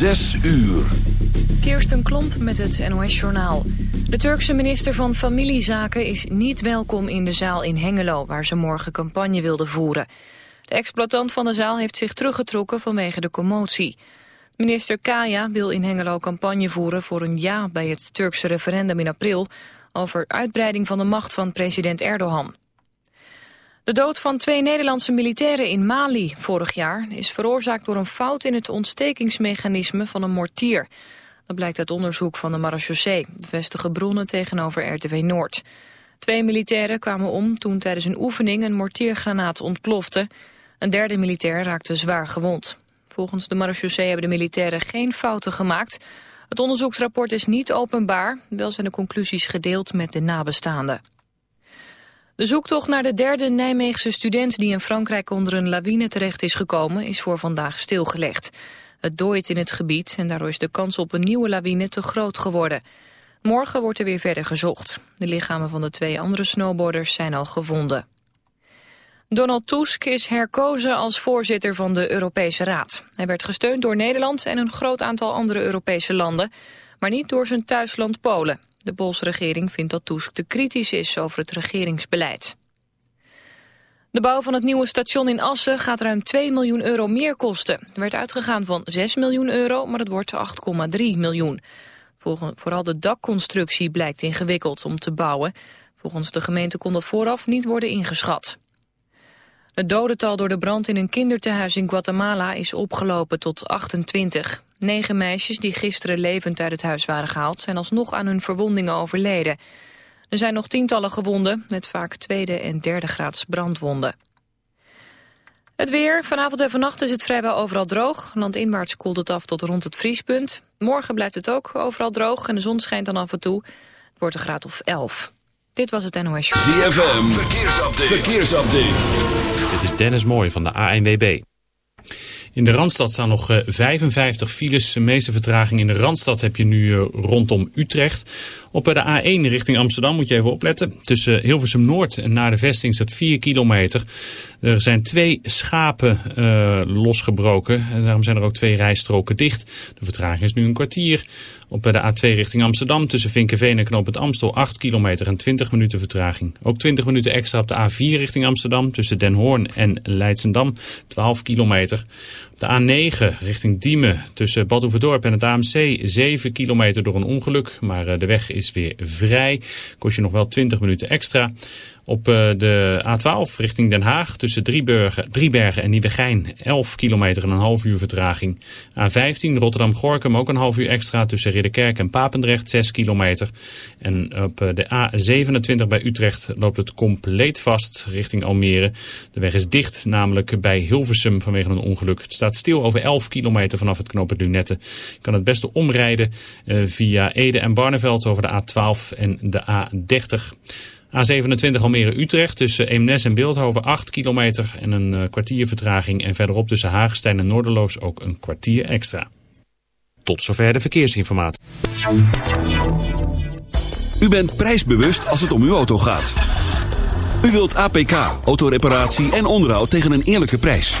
Zes uur. Kirsten Klomp met het NOS-journaal. De Turkse minister van Familiezaken is niet welkom in de zaal in Hengelo... waar ze morgen campagne wilde voeren. De exploitant van de zaal heeft zich teruggetrokken vanwege de commotie. Minister Kaya wil in Hengelo campagne voeren voor een ja... bij het Turkse referendum in april... over uitbreiding van de macht van president Erdogan. De dood van twee Nederlandse militairen in Mali vorig jaar... is veroorzaakt door een fout in het ontstekingsmechanisme van een mortier. Dat blijkt uit onderzoek van de marechaussee, bevestigen bronnen tegenover RTV Noord. Twee militairen kwamen om toen tijdens een oefening een mortiergranaat ontplofte. Een derde militair raakte zwaar gewond. Volgens de marechaussee hebben de militairen geen fouten gemaakt. Het onderzoeksrapport is niet openbaar, wel zijn de conclusies gedeeld met de nabestaanden. De zoektocht naar de derde Nijmeegse student die in Frankrijk onder een lawine terecht is gekomen is voor vandaag stilgelegd. Het dooit in het gebied en daardoor is de kans op een nieuwe lawine te groot geworden. Morgen wordt er weer verder gezocht. De lichamen van de twee andere snowboarders zijn al gevonden. Donald Tusk is herkozen als voorzitter van de Europese Raad. Hij werd gesteund door Nederland en een groot aantal andere Europese landen, maar niet door zijn thuisland Polen. De Poolse regering vindt dat Tusk te kritisch is over het regeringsbeleid. De bouw van het nieuwe station in Assen gaat ruim 2 miljoen euro meer kosten. Er werd uitgegaan van 6 miljoen euro, maar het wordt 8,3 miljoen. Vooral de dakconstructie blijkt ingewikkeld om te bouwen. Volgens de gemeente kon dat vooraf niet worden ingeschat. Het dodental door de brand in een kindertehuis in Guatemala is opgelopen tot 28. Negen meisjes die gisteren levend uit het huis waren gehaald... zijn alsnog aan hun verwondingen overleden. Er zijn nog tientallen gewonden... met vaak tweede en derde graads brandwonden. Het weer. Vanavond en vannacht is het vrijwel overal droog. Landinwaarts koelt het af tot rond het vriespunt. Morgen blijft het ook overal droog en de zon schijnt dan af en toe. Het wordt een graad of 11. Dit was het NOS Show. ZFM. Verkeersupdate. Verkeersupdate. Dit is Dennis Mooij van de ANWB. In de Randstad staan nog 55 eh, files. De meeste vertraging in de Randstad heb je nu eh, rondom Utrecht. Op de A1 richting Amsterdam moet je even opletten. Tussen Hilversum Noord en naar de vesting staat 4 kilometer. Er zijn twee schapen uh, losgebroken. En daarom zijn er ook twee rijstroken dicht. De vertraging is nu een kwartier. Op de A2 richting Amsterdam tussen Vinkenveen en Knoop het Amstel 8 kilometer en 20 minuten vertraging. Ook 20 minuten extra op de A4 richting Amsterdam tussen Den Hoorn en Leidsendam 12 kilometer. Op de A9 richting Diemen tussen Bad en het AMC 7 kilometer door een ongeluk. Maar eh, de weg is weer vrij. Kost je nog wel 20 minuten extra. Op eh, de A12 richting Den Haag tussen Driebergen, Driebergen en Nieuwegein 11 kilometer en een half uur vertraging. A15 Rotterdam-Gorkum ook een half uur extra tussen Ridderkerk en Papendrecht 6 kilometer. En op eh, de A27 bij Utrecht loopt het compleet vast richting Almere. De weg is dicht, namelijk bij Hilversum vanwege een ongeluk. Het staat stil over 11 kilometer vanaf het knooppunt Lunette. Je kan het beste omrijden uh, via Ede en Barneveld over de A12 en de A30. A27 Almere-Utrecht tussen Eemnes en Beeldhoven 8 kilometer en een uh, kwartier vertraging. En verderop tussen Hagestein en Noorderloos ook een kwartier extra. Tot zover de verkeersinformatie. U bent prijsbewust als het om uw auto gaat. U wilt APK, autoreparatie en onderhoud tegen een eerlijke prijs.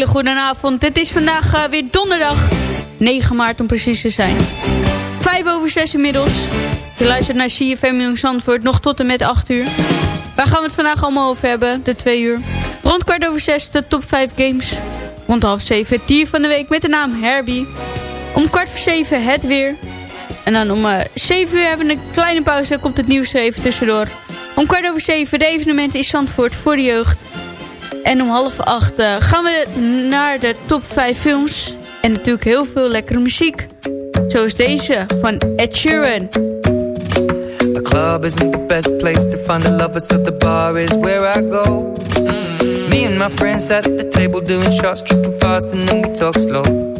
Hele goede avond. Het is vandaag uh, weer donderdag 9 maart om precies te zijn. 5 over 6 inmiddels. Je luistert naar CFM Jong Zandvoort nog tot en met 8 uur. Waar gaan we het vandaag allemaal over hebben? De 2 uur. Rond kwart over 6 de top 5 games. Rond half 7 het dier van de week met de naam Herbie. Om kwart voor 7 het weer. En dan om uh, 7 uur hebben we een kleine pauze. komt het nieuws even tussendoor. Om kwart over 7 de evenementen in Zandvoort voor de jeugd. En om half acht uh, gaan we naar de top 5 films. En natuurlijk heel veel lekkere muziek. Zoals deze van Ed Sheeran. The club isn't the best place to find the lovers, so the bar is where I go. Mm. Me and my friends at the table doing shots, tripping fast and then we talk slow.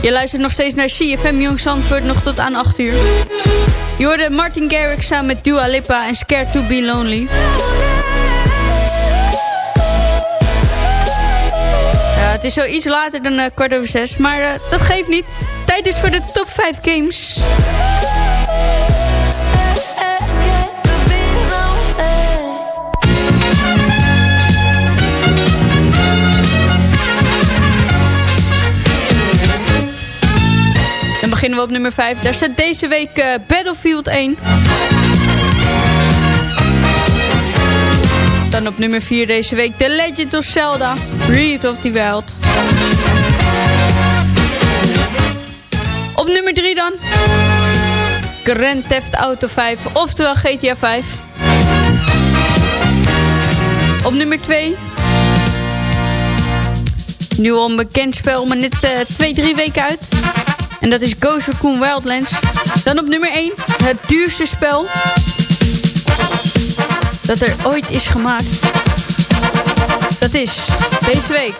Je luistert nog steeds naar CFM Jong Zandvoort, nog tot aan 8 uur. Je hoorde Martin Garrix samen met Dua Lipa en Scared to be Lonely. Ja, het is zo iets later dan uh, kwart over zes, maar uh, dat geeft niet. Tijd is voor de top 5 games. Beginnen we op nummer 5. Daar staat deze week uh, Battlefield 1. Dan op nummer 4 deze week The Legend of Zelda. Breath of the Wild. Op nummer 3 dan. Grand Theft Auto 5, oftewel GTA 5. Op nummer 2. Nu al spel, maar net 2-3 uh, weken uit. En dat is Ghost Recon Wildlands. Dan op nummer 1, het duurste spel dat er ooit is gemaakt. Dat is deze week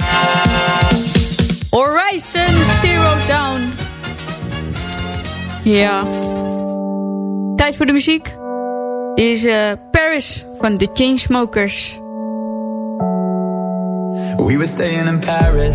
Horizon Zero Dawn. Ja. Tijd voor de muziek. Is uh, Paris van The Chainsmokers. We were staying in Paris.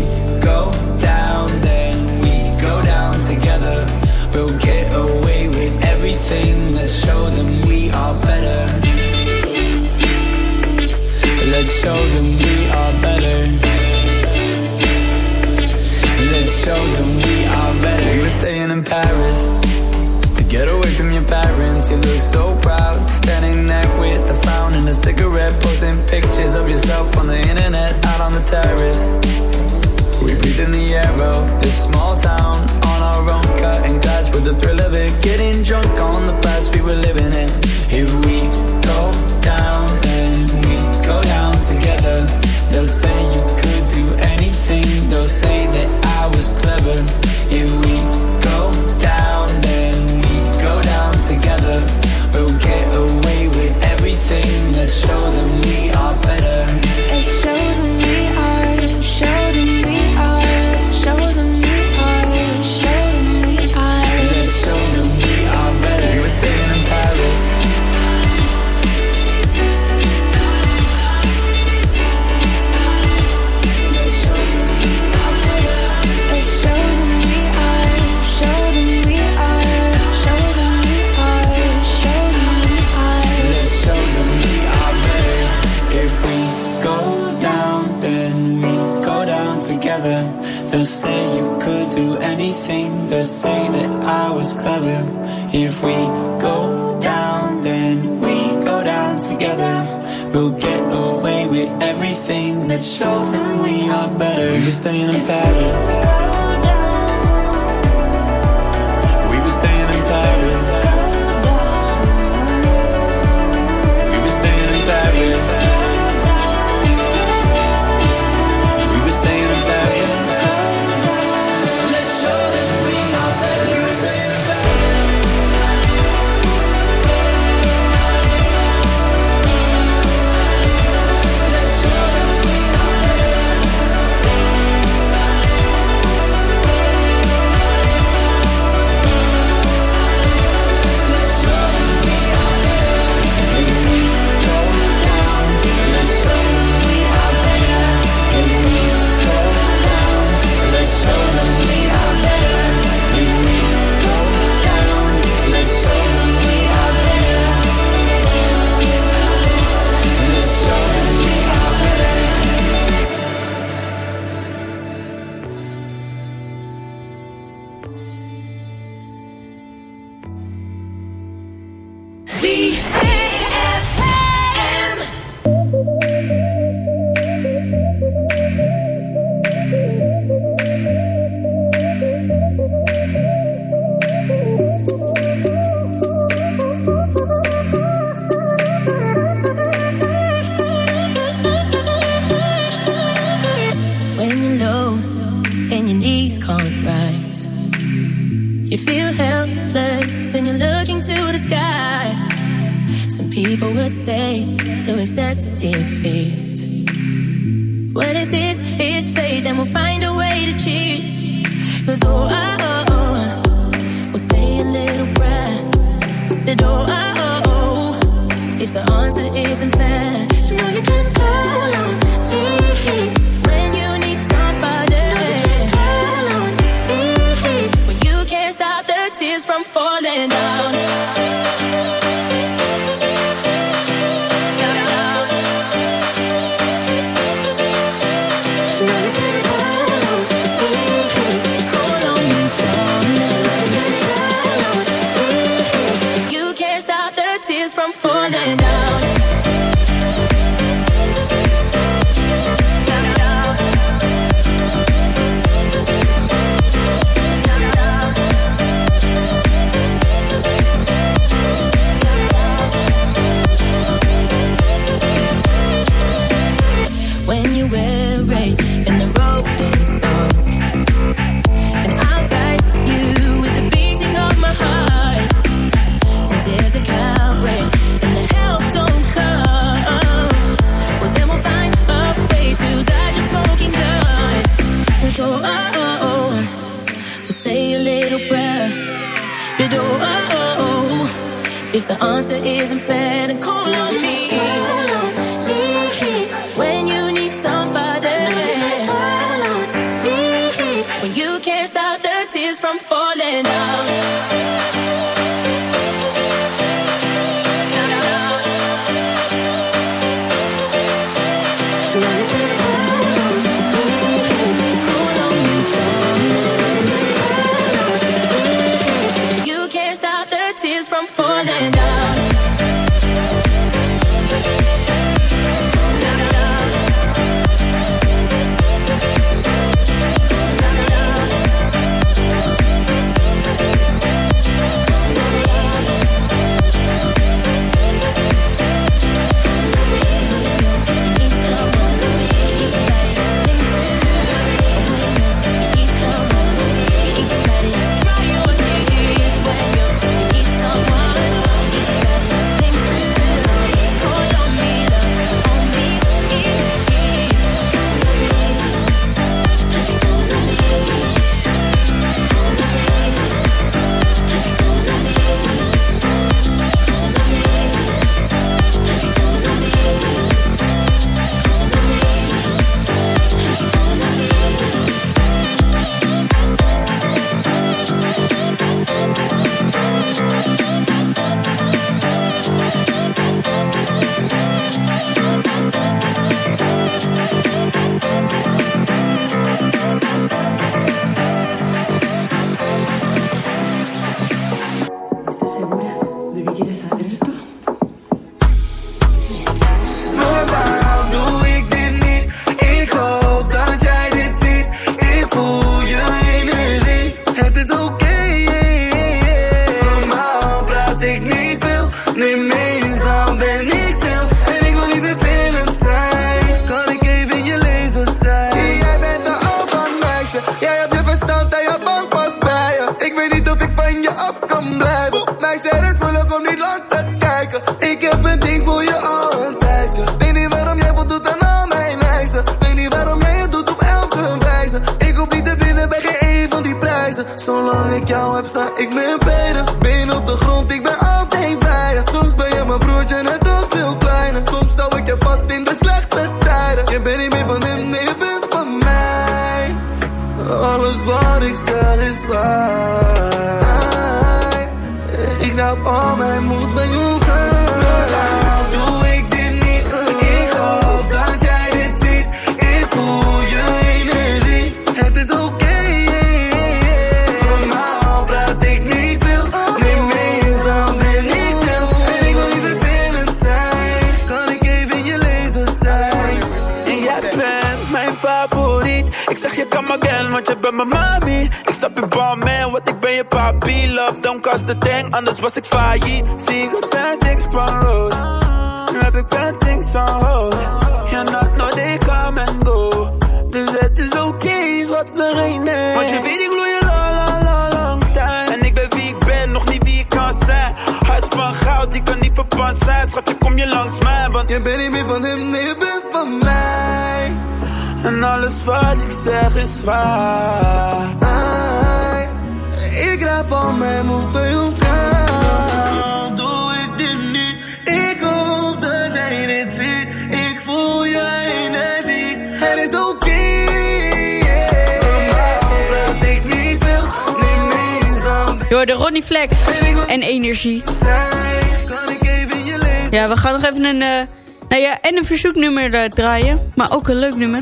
show them we are better. Let's show them we are better. We were staying in Paris to get away from your parents. You look so proud, standing there with a frown and a cigarette, posting pictures of yourself on the internet, out on the terrace. We breathe in the air of this small town on our own, cutting glass with the thrill of it. Getting drunk on the past we were living in. Show them we are better. We're staying in Paris. slechte tijden. Je bent niet meer van hem, nee, je bent van mij. Alles wat ik zeg is waar. Ik heb al mijn moed bij jou want je bent mijn mami. Ik stap in bal, man, want ik ben je papi. Love, don't cost the thing, anders was ik failliet. Zie ik altijd things van road. Nu heb ik bad things on hold. You're not no, they come and go. Dus het is oké, okay, wat we is. Want je weet, ik gloei al la, la, lang tijd. En ik ben wie ik ben, nog niet wie ik kan zijn. Hart van goud, die kan niet verpand zijn. Schatje, kom je langs mij, want je bent niet meer van hem, nee, je bent van mij. En alles wat ik zeg is waar. Ik raap al mijn moed bij elkaar. Doe ik dit niet? Ik hoop dat jij dit ziet. Ik voel je energie. Het is oké. Je hoorde Ronnie Flex en Energie. Ja, we gaan nog even een... Uh, nou ja, en een verzoeknummer uh, draaien. Maar ook een leuk nummer.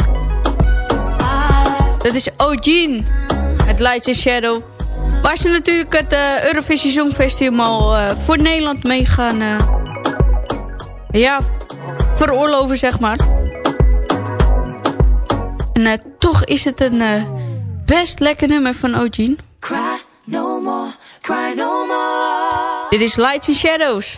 Dat is O'Gene. Het Lights Shadow. Waar ze natuurlijk het uh, Eurovisie Songfestival uh, voor Nederland mee gaan... Uh, ja, veroorloven, zeg maar. En toch is het een best lekker nummer van O'Gene. Cry no more, cry no more. Dit is Lights and Shadows.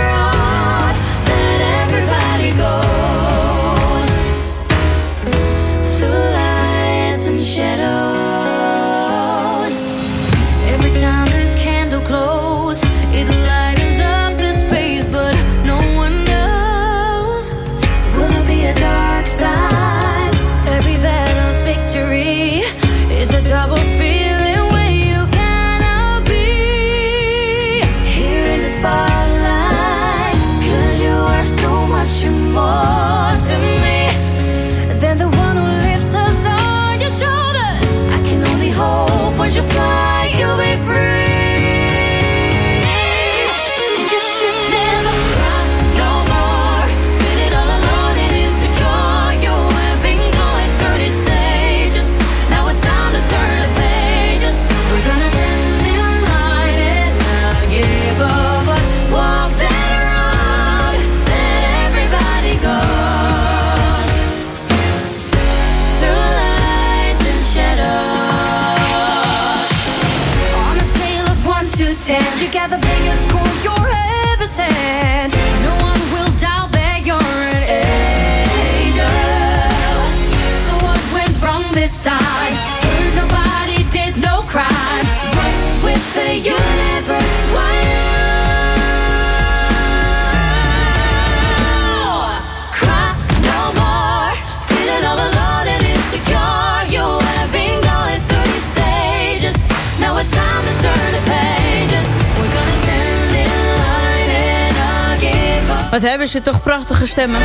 Wat hebben ze toch prachtige stemmen.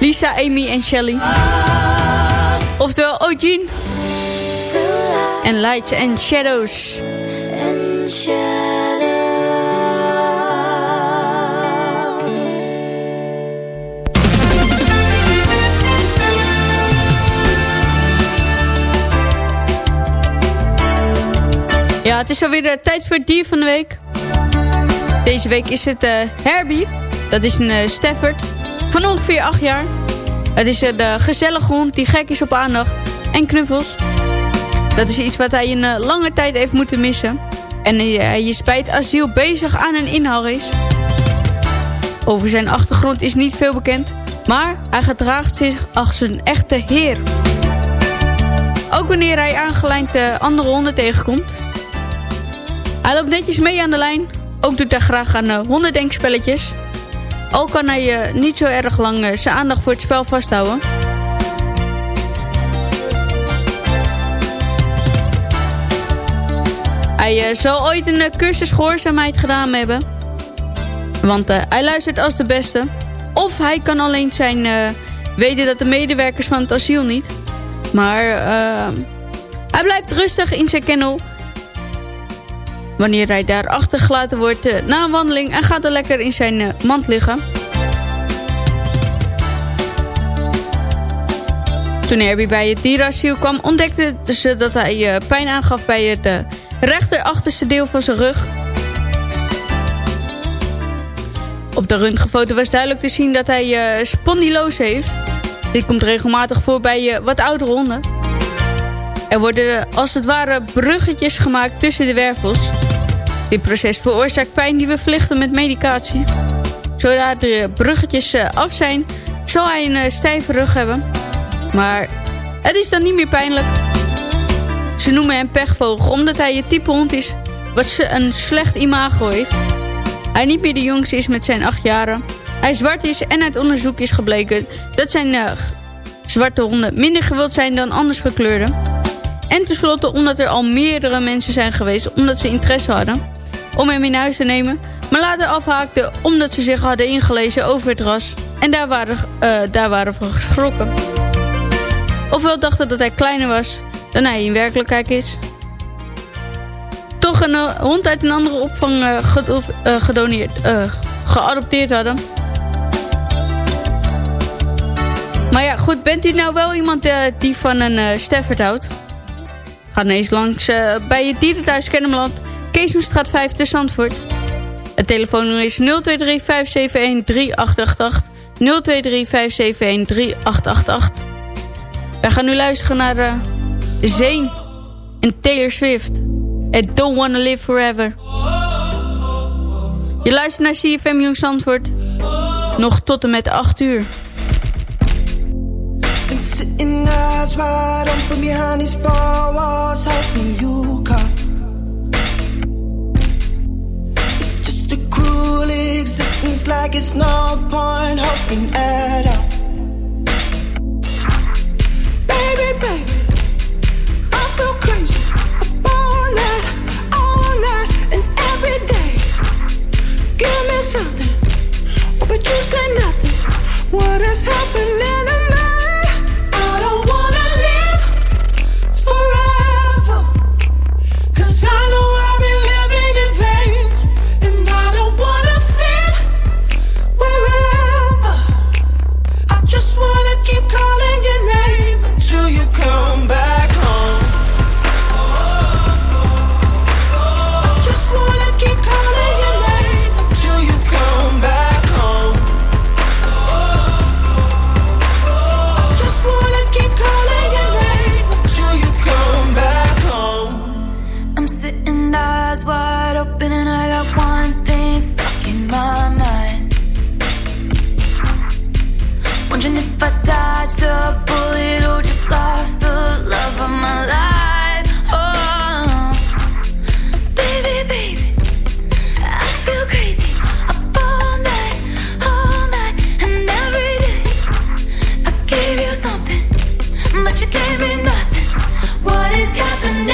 Lisa, Amy en Shelly. Oftewel O'Gene. En Lights and Shadows. And shadows. Ja, het is alweer de tijd voor het dier van de week. Deze week is het eh, Herbie. Dat is een uh, Stafford van ongeveer 8 jaar. Het is een uh, gezellige hond die gek is op aandacht en knuffels. Dat is iets wat hij een uh, lange tijd heeft moeten missen. En hij is bij het asiel bezig aan een inhaalrace. Over zijn achtergrond is niet veel bekend. Maar hij gedraagt zich als een echte heer. Ook wanneer hij aangelijnd andere honden tegenkomt. Hij loopt netjes mee aan de lijn. Ook doet hij graag aan uh, hondendenkspelletjes. Ook kan hij uh, niet zo erg lang uh, zijn aandacht voor het spel vasthouden. Hij zal ooit een cursus gehoorzaamheid gedaan hebben. Want hij luistert als de beste. Of hij kan alleen zijn weten dat de medewerkers van het asiel niet. Maar Hij blijft rustig in zijn kennel wanneer hij daar achtergelaten wordt uh, na een wandeling... en gaat er lekker in zijn uh, mand liggen. Toen Herbie bij het dierasiel kwam, ontdekte ze dat hij uh, pijn aangaf bij het rechterachterste deel van zijn rug. Op de röntgenfoto was duidelijk te zien dat hij uh, heeft. Dit komt regelmatig voor bij wat oudere honden. Er worden als het ware bruggetjes gemaakt tussen de wervels. Dit proces veroorzaakt pijn die we verlichten met medicatie. Zodra de bruggetjes uh, af zijn, zal hij een stijve rug hebben. Maar het is dan niet meer pijnlijk. Ze noemen hem pechvogel omdat hij het type hond is wat een slecht imago heeft. Hij niet meer de jongste is met zijn acht jaren. Hij zwart is en uit onderzoek is gebleken dat zijn uh, zwarte honden minder gewild zijn dan anders gekleurde. En tenslotte omdat er al meerdere mensen zijn geweest omdat ze interesse hadden om hem in huis te nemen. Maar later afhaakten omdat ze zich hadden ingelezen over het ras. En daar waren, uh, daar waren van geschrokken. Ofwel dachten dat hij kleiner was dan hij in werkelijkheid is. Toch een uh, hond uit een andere opvang uh, gedoneerd, geadopteerd hadden. Maar ja, goed, bent u nou wel iemand die van een uh, Stafford houdt? Ga ineens langs bij je dierenthuis Kennemerland, Keesomstraat 5 te Zandvoort. Het telefoonnummer is 023 571 3888. 023 571 3888. Wij gaan nu luisteren naar uh, Zane en Taylor Swift. I Don't Wanna Live Forever. Je luistert naar CFM Jong Zandvoort. Nog tot en met 8 uur. Cruel existence Like it's no point hoping at all. Baby, baby I feel crazy All And every day. Give me something oh, But you say nothing. What is happening gave me nothing. What is happening?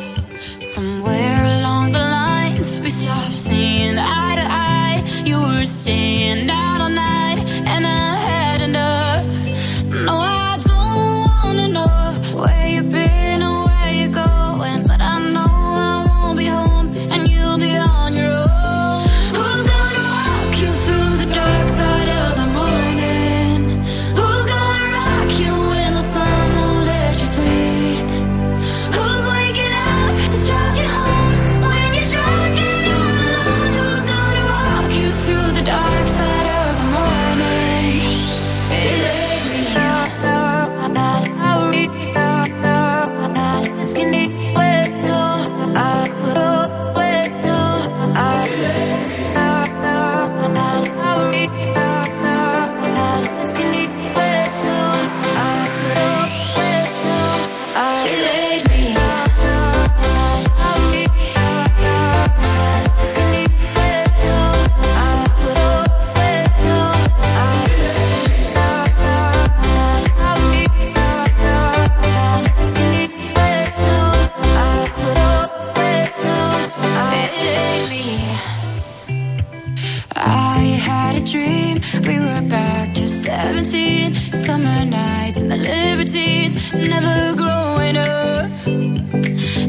Summer nights and the libertines Never growing up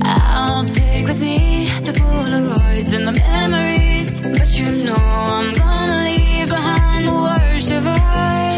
I'll take with me the lights and the memories. But you know I'm gonna leave behind the worst of us.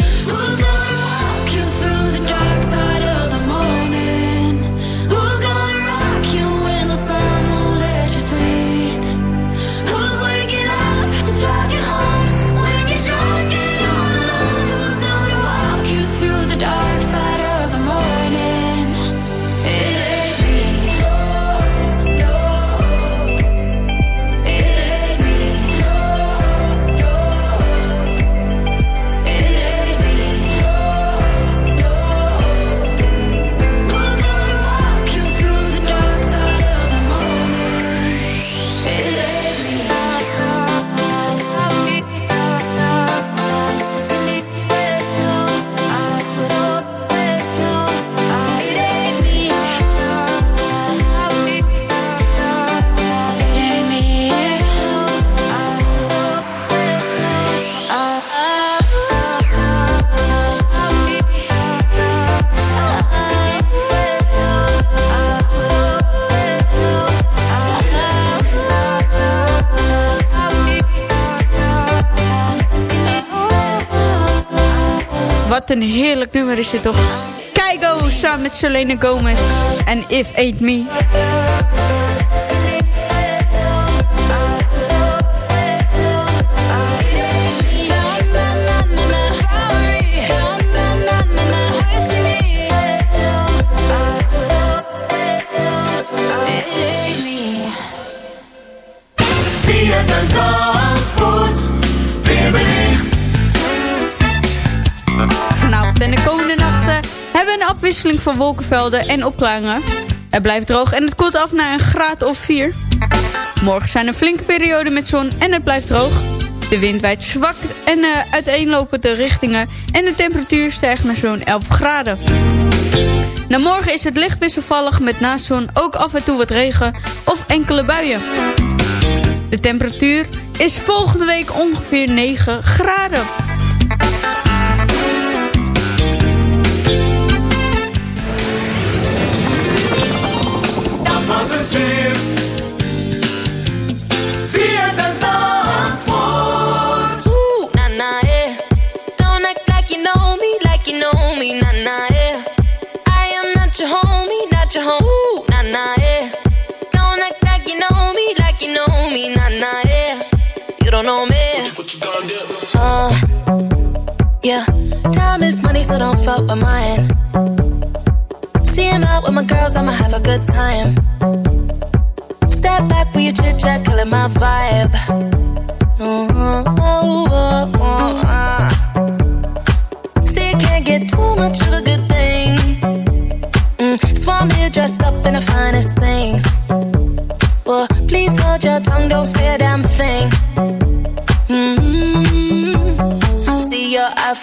Wat een heerlijk nummer is dit toch. Keigo samen met Selena Gomez en If Ain't Me. Zandvoort, Vanavond en de komende nachten hebben we een afwisseling van wolkenvelden en opklaringen. Het blijft droog en het koelt af naar een graad of 4. Morgen zijn er flinke perioden met zon en het blijft droog. De wind waait zwak en uh, uiteenlopende richtingen en de temperatuur stijgt naar zo'n 11 graden. Na morgen is het licht wisselvallig met naast zon ook af en toe wat regen of enkele buien. De temperatuur is volgende week ongeveer 9 graden. Dat was het weer. ZFM Zandvoort. Ooh, nah, nah, eh. yeah. Don't act like you know me, like you know me, nah, nah, eh. yeah. I am not your homie, not your home. Ooh, nah, nah, eh. yeah. Don't act like you know me, like you know me, nah, nah, yeah. You don't know me. What you gonna do? Uh, yeah. Time is money, so don't fuck with mine. Girls, I'ma have a good time. Step back with your chit chat, killing my vibe. Oh, oh, oh, oh, uh. See, you can't get too much of a good thing. Mm, Swan me dressed up in the finest things. Well, please hold your tongue, don't say a damn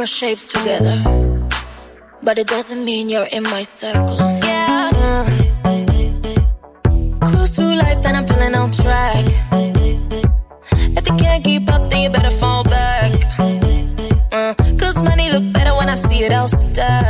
We shapes together, but it doesn't mean you're in my circle. Yeah. Cruise through life and I'm feeling on track. If you can't keep up, then you better fall back. Uh, Cause money look better when I see it all stacked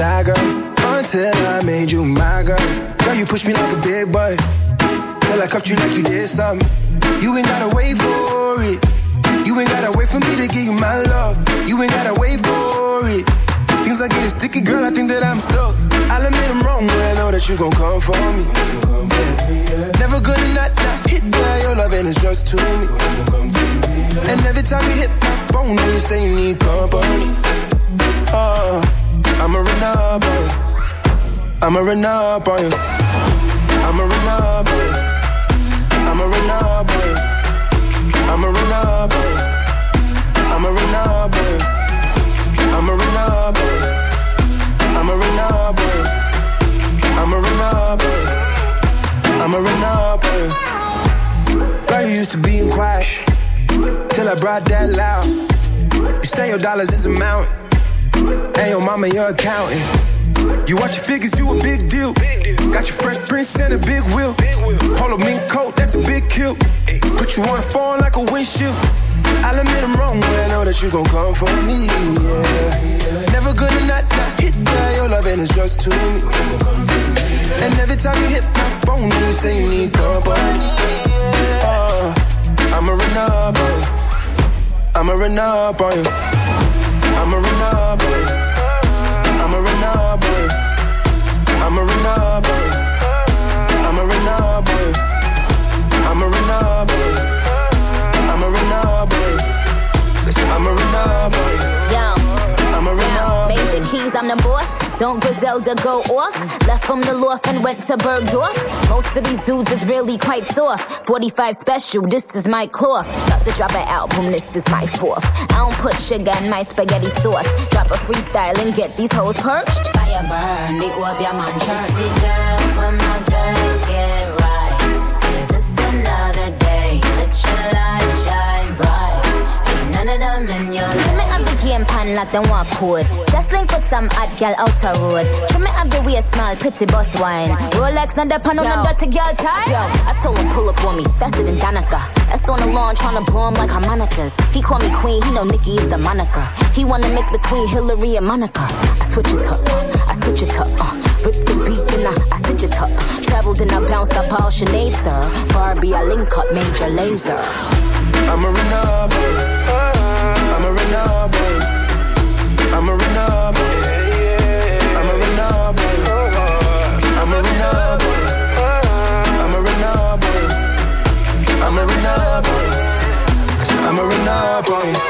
shy girl until I made you my girl. Girl, you pushed me like a big boy till I cuffed you like you did something. You ain't gotta wait for it. You ain't gotta wait for me to give you my love. You ain't gotta wait for it. Things are getting sticky, girl. I think that I'm stuck. I'll admit I'm wrong, but I know that you gon' come for me. Yeah. Never gonna not, not hit that. Your loving is just to me. And every time you hit my phone, you say you need company. Oh, I'ma run up on you. I'ma run up on you. I'ma run up on you. I'ma run up on you. I'ma run up on you. I'ma run up on you. I'ma run up on you. I'ma run up on you. I'ma run up on you. I'ma run up on you. Girl, you used to being quiet till I brought that loud. You say your dollars is a mountain, and your mama your accountant. You watch your figures, you a big deal. Got your fresh prince and a big wheel. Polo mink coat, that's a big kill. Put you on the phone like a windshield. I'll admit I'm wrong, but I know that you gon' come for me. Yeah. Never gonna not, not hit that. Your loving is just too me. And every time you hit my phone, you say you need company. Oh, I'ma run up on you. I'ma run up on you. Don't Griselda go off? Left from the loft and went to Bergdorf. Most of these dudes is really quite soft. 45 special, this is my cloth. About to drop an album, this is my fourth. I don't put sugar in my spaghetti sauce. Drop a freestyle and get these hoes perched. Fire burn, they up your man church. girls, when my girls get right. Is this another day? Let your light shine bright. Ain't none of them in your life. Me have the game pan like them walk code. Just link with some hot girl outer road. Trim me have the way small, pretty boss wine. Rolex, not the pan on them dirty girl time. Yo, I told him pull up on me, faster than Danica. That's on the lawn trying to blow him like harmonicas. He call me queen, he know Nikki is the moniker. He wanna mix between Hillary and Monica. I switch it up, uh, I switch it up. Uh, rip the beat, then I, I stitch it up. Traveled and I bounced up all Sinead, sir. Barbie, I link up, major laser. I'ma run up I'm a Renault boy. I'm a Renault boy. I'm a Renault boy. I'm a Renault boy. I'm a Renault boy. I'm a Renault boy. I'm a boy.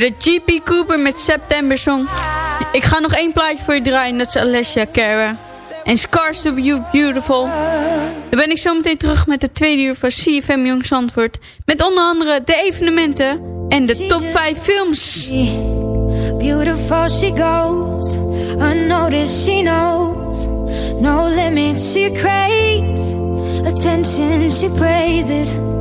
You're de GP Cooper met September Song. Ik ga nog één plaatje voor je draaien. Dat is Alessia Cara. En Scars to Be Beautiful. Dan ben ik zo meteen terug met de tweede uur van CFM Jong Zandvoort. Met onder andere de evenementen en de top 5 films. Beautiful she goes, unnoticed she knows. No limits she craves, attention she praises.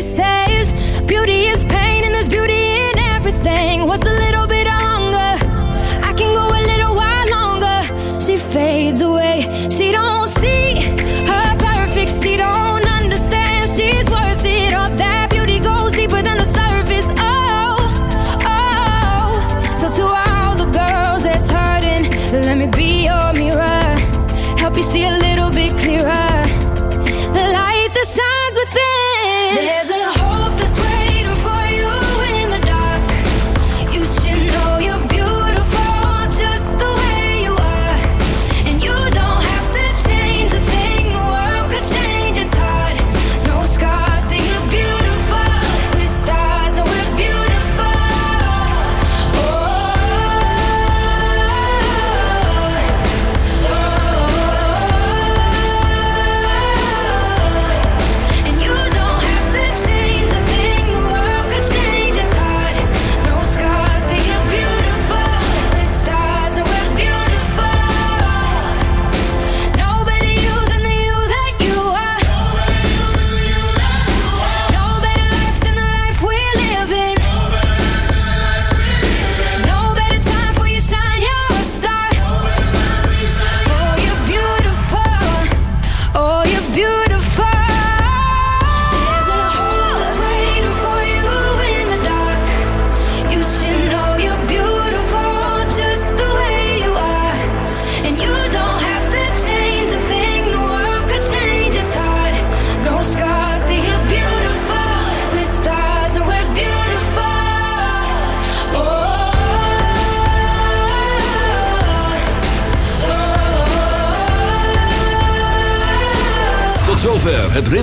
She says, Beauty is pain, and there's beauty in everything. What's a little bit of hunger? I can go a little while longer. She fades away. She don't see her perfect. She don't understand. She's worth it. All that beauty goes deeper than the surface. Oh, oh. So to all the girls that's hurting, let me be your mirror. Help you see a little